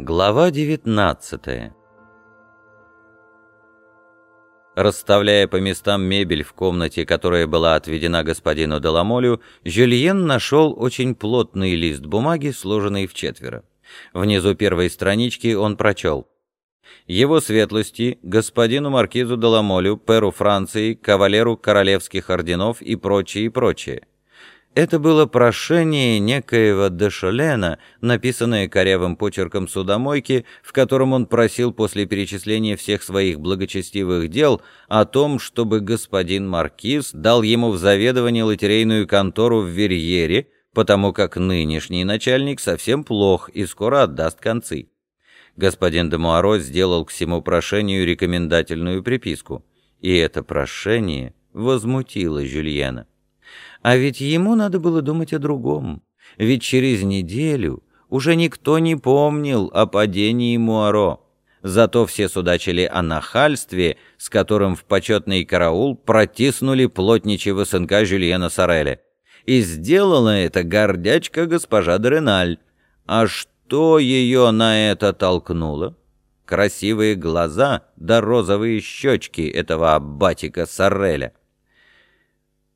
Глава 19 Расставляя по местам мебель в комнате, которая была отведена господину Деламолю, Жюльен нашел очень плотный лист бумаги, сложенный в четверо. Внизу первой странички он прочел. Его светлости, господину маркизу Деламолю, перу Франции, кавалеру королевских орденов и прочее, и прочее. Это было прошение некоего Дешолена, написанное корявым почерком судомойки, в котором он просил после перечисления всех своих благочестивых дел о том, чтобы господин Маркиз дал ему в заведование лотерейную контору в Верьере, потому как нынешний начальник совсем плох и скоро отдаст концы. Господин де Муаро сделал к всему прошению рекомендательную приписку, и это прошение возмутило Жюльена. А ведь ему надо было думать о другом. Ведь через неделю уже никто не помнил о падении Муаро. Зато все судачили о нахальстве, с которым в почетный караул протиснули плотничьего сынка Жюльена Сореля. И сделала это гордячка госпожа Дреналь. А что ее на это толкнуло? Красивые глаза да розовые щечки этого аббатика Сореля.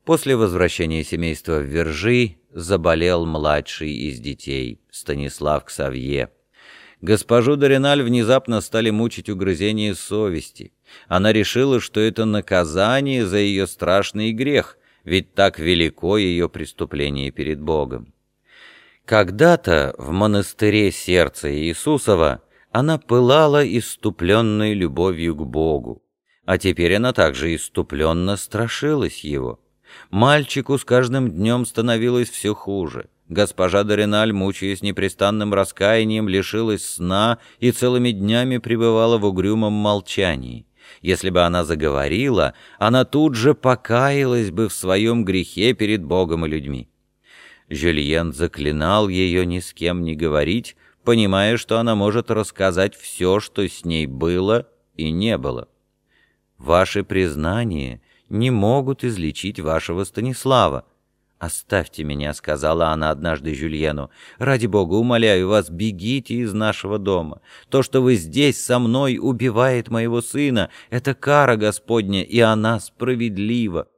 После возвращения семейства в Вержи заболел младший из детей, Станислав Ксавье. Госпожу Дориналь внезапно стали мучить угрызения совести. Она решила, что это наказание за ее страшный грех, ведь так велико ее преступление перед Богом. Когда-то в монастыре сердца Иисусова она пылала иступленной любовью к Богу, а теперь она также иступленно страшилась его. Мальчику с каждым днем становилось все хуже. Госпожа Дориналь, мучаясь непрестанным раскаянием, лишилась сна и целыми днями пребывала в угрюмом молчании. Если бы она заговорила, она тут же покаялась бы в своем грехе перед Богом и людьми. Жюльен заклинал ее ни с кем не говорить, понимая, что она может рассказать все, что с ней было и не было. «Ваши признания не могут излечить вашего Станислава. «Оставьте меня», — сказала она однажды Жюльену. «Ради бога, умоляю вас, бегите из нашего дома. То, что вы здесь со мной, убивает моего сына. Это кара Господня, и она справедлива».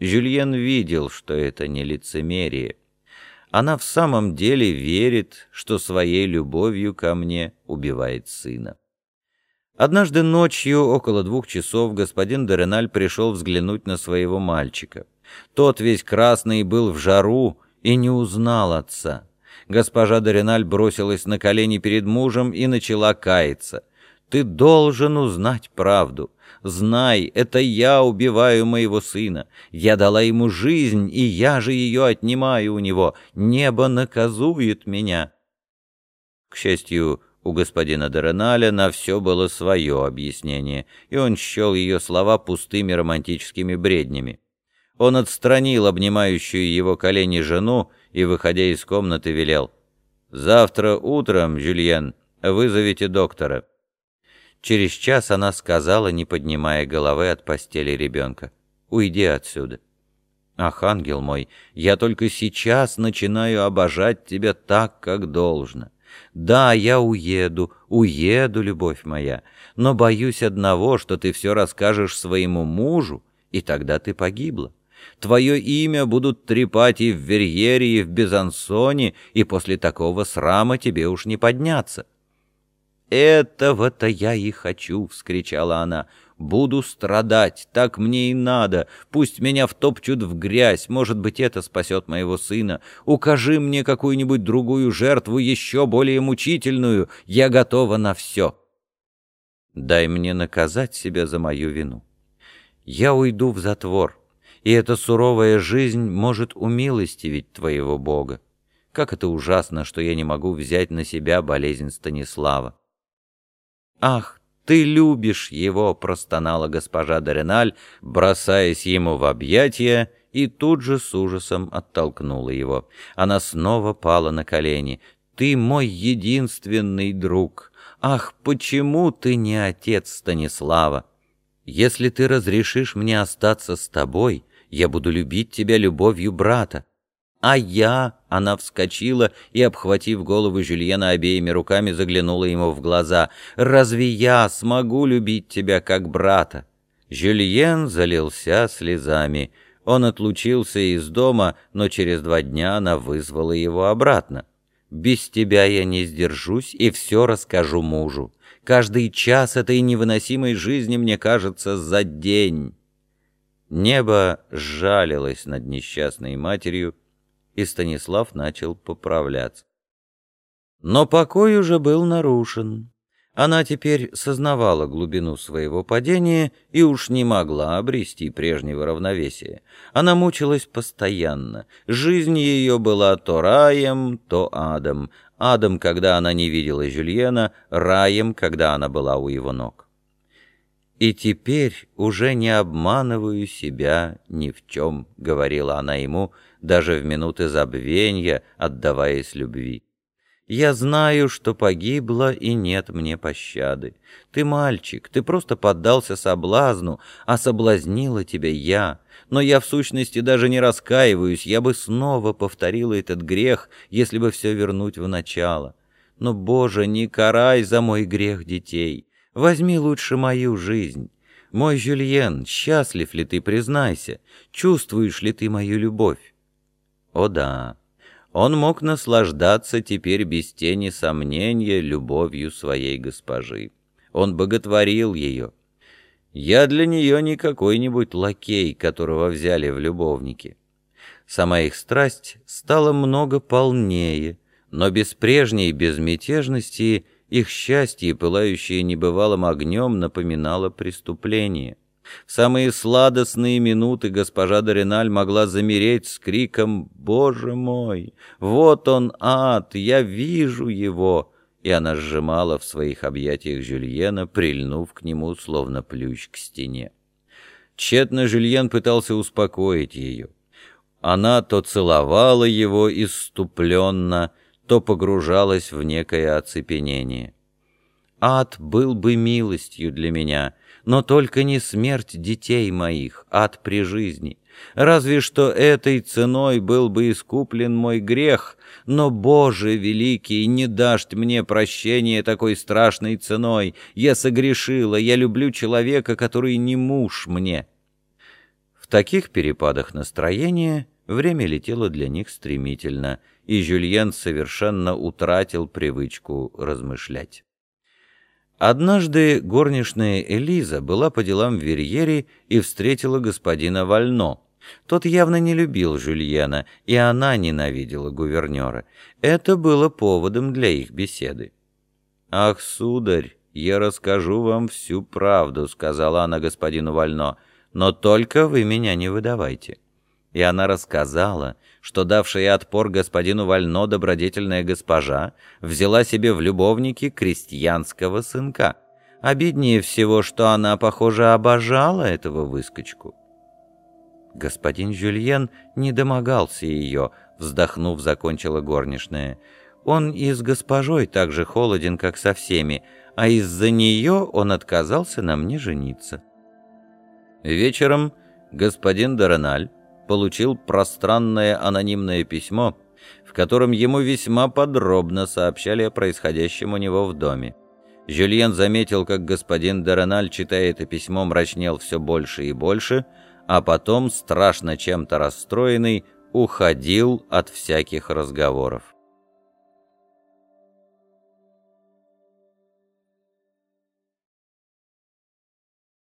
Жюльен видел, что это не лицемерие. Она в самом деле верит, что своей любовью ко мне убивает сына. Однажды ночью, около двух часов, господин Дореналь пришел взглянуть на своего мальчика. Тот весь красный был в жару и не узнал отца. Госпожа Дореналь бросилась на колени перед мужем и начала каяться. «Ты должен узнать правду. Знай, это я убиваю моего сына. Я дала ему жизнь, и я же ее отнимаю у него. Небо наказует меня». К счастью, у господина Дереналя на все было свое объяснение, и он счел ее слова пустыми романтическими бреднями. Он отстранил обнимающую его колени жену и, выходя из комнаты, велел. «Завтра утром, Жюльен, вызовите доктора». Через час она сказала, не поднимая головы от постели ребенка. «Уйди отсюда». «Ах, ангел мой, я только сейчас начинаю обожать тебя так, как должно. Да, я уеду, уеду, любовь моя, но боюсь одного, что ты все расскажешь своему мужу, и тогда ты погибла. Твое имя будут трепать и в Верьере, и в Безансоне, и после такого срама тебе уж не подняться». «Этого-то я и хочу!» — вскричала она. Буду страдать, так мне и надо. Пусть меня втопчут в грязь, может быть, это спасет моего сына. Укажи мне какую-нибудь другую жертву, еще более мучительную. Я готова на все. Дай мне наказать себя за мою вину. Я уйду в затвор, и эта суровая жизнь может умилостивить твоего Бога. Как это ужасно, что я не могу взять на себя болезнь Станислава. Ах, «Ты любишь его!» — простонала госпожа Дореналь, бросаясь ему в объятия, и тут же с ужасом оттолкнула его. Она снова пала на колени. «Ты мой единственный друг! Ах, почему ты не отец Станислава? Если ты разрешишь мне остаться с тобой, я буду любить тебя любовью брата. А я, она вскочила и, обхватив голову Жюльена обеими руками, заглянула ему в глаза. «Разве я смогу любить тебя как брата?» Жюльен залился слезами. Он отлучился из дома, но через два дня она вызвала его обратно. «Без тебя я не сдержусь и все расскажу мужу. Каждый час этой невыносимой жизни мне кажется за день». Небо сжалилось над несчастной матерью, и Станислав начал поправляться. Но покой уже был нарушен. Она теперь сознавала глубину своего падения и уж не могла обрести прежнего равновесия. Она мучилась постоянно. Жизнь ее была то раем, то адом. Адом, когда она не видела Жюльена, раем, когда она была у его ног. «И теперь уже не обманываю себя ни в чем», — говорила она ему, даже в минуты забвения, отдаваясь любви. Я знаю, что погибла, и нет мне пощады. Ты мальчик, ты просто поддался соблазну, а соблазнила тебя я. Но я в сущности даже не раскаиваюсь, я бы снова повторила этот грех, если бы все вернуть в начало. Но, Боже, не карай за мой грех детей. Возьми лучше мою жизнь. Мой Жюльен, счастлив ли ты, признайся? Чувствуешь ли ты мою любовь? О да, он мог наслаждаться теперь без тени сомнения любовью своей госпожи. Он боготворил ее. Я для нее не какой-нибудь лакей, которого взяли в любовники. Сама их страсть стала много полнее, но без прежней безмятежности их счастье, пылающее небывалым огнем, напоминало преступление. В самые сладостные минуты госпожа Дориналь могла замереть с криком «Боже мой! Вот он, ад! Я вижу его!» И она сжимала в своих объятиях Жюльена, прильнув к нему, словно плющ к стене. Тщетно Жюльен пытался успокоить ее. Она то целовала его иступленно, то погружалась в некое оцепенение. «Ад был бы милостью для меня», но только не смерть детей моих, ад при жизни. Разве что этой ценой был бы искуплен мой грех, но, Боже великий, не дашь мне прощения такой страшной ценой. Я согрешила, я люблю человека, который не муж мне». В таких перепадах настроения время летело для них стремительно, и Жюльен совершенно утратил привычку размышлять. Однажды горничная Элиза была по делам в Верьере и встретила господина Вально. Тот явно не любил Жюльена, и она ненавидела гувернера. Это было поводом для их беседы. «Ах, сударь, я расскажу вам всю правду», — сказала она господину Вально, — «но только вы меня не выдавайте». И она рассказала, что давшая отпор господину Вально добродетельная госпожа взяла себе в любовники крестьянского сынка. Обиднее всего, что она, похоже, обожала этого выскочку. Господин Жюльен не домогался ее, вздохнув, закончила горничная. Он и с госпожой так же холоден, как со всеми, а из-за нее он отказался на мне жениться. Вечером господин Дорональ получил пространное анонимное письмо, в котором ему весьма подробно сообщали о происходящем у него в доме. Жюльен заметил, как господин Дереналь, читая это письмо, мрачнел все больше и больше, а потом, страшно чем-то расстроенный, уходил от всяких разговоров.